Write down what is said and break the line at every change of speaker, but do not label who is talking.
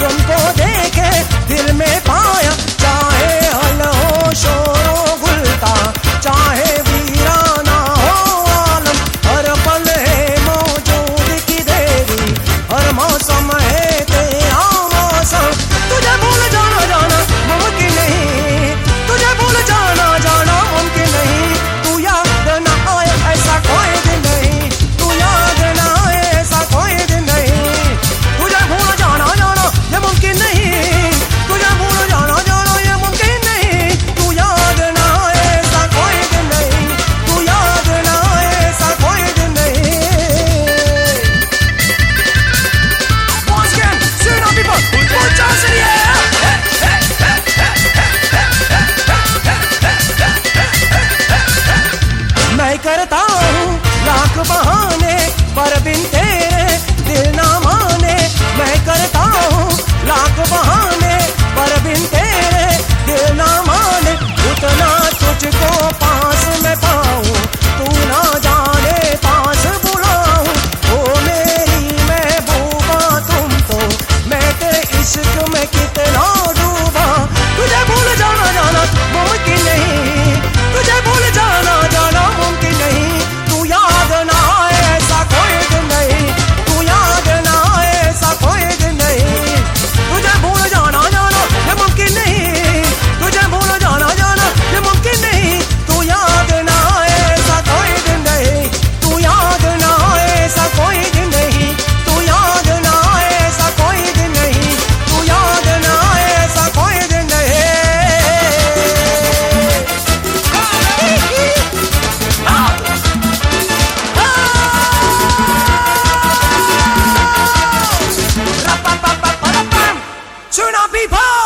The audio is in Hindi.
तुमको देखे दिल में Turn on people!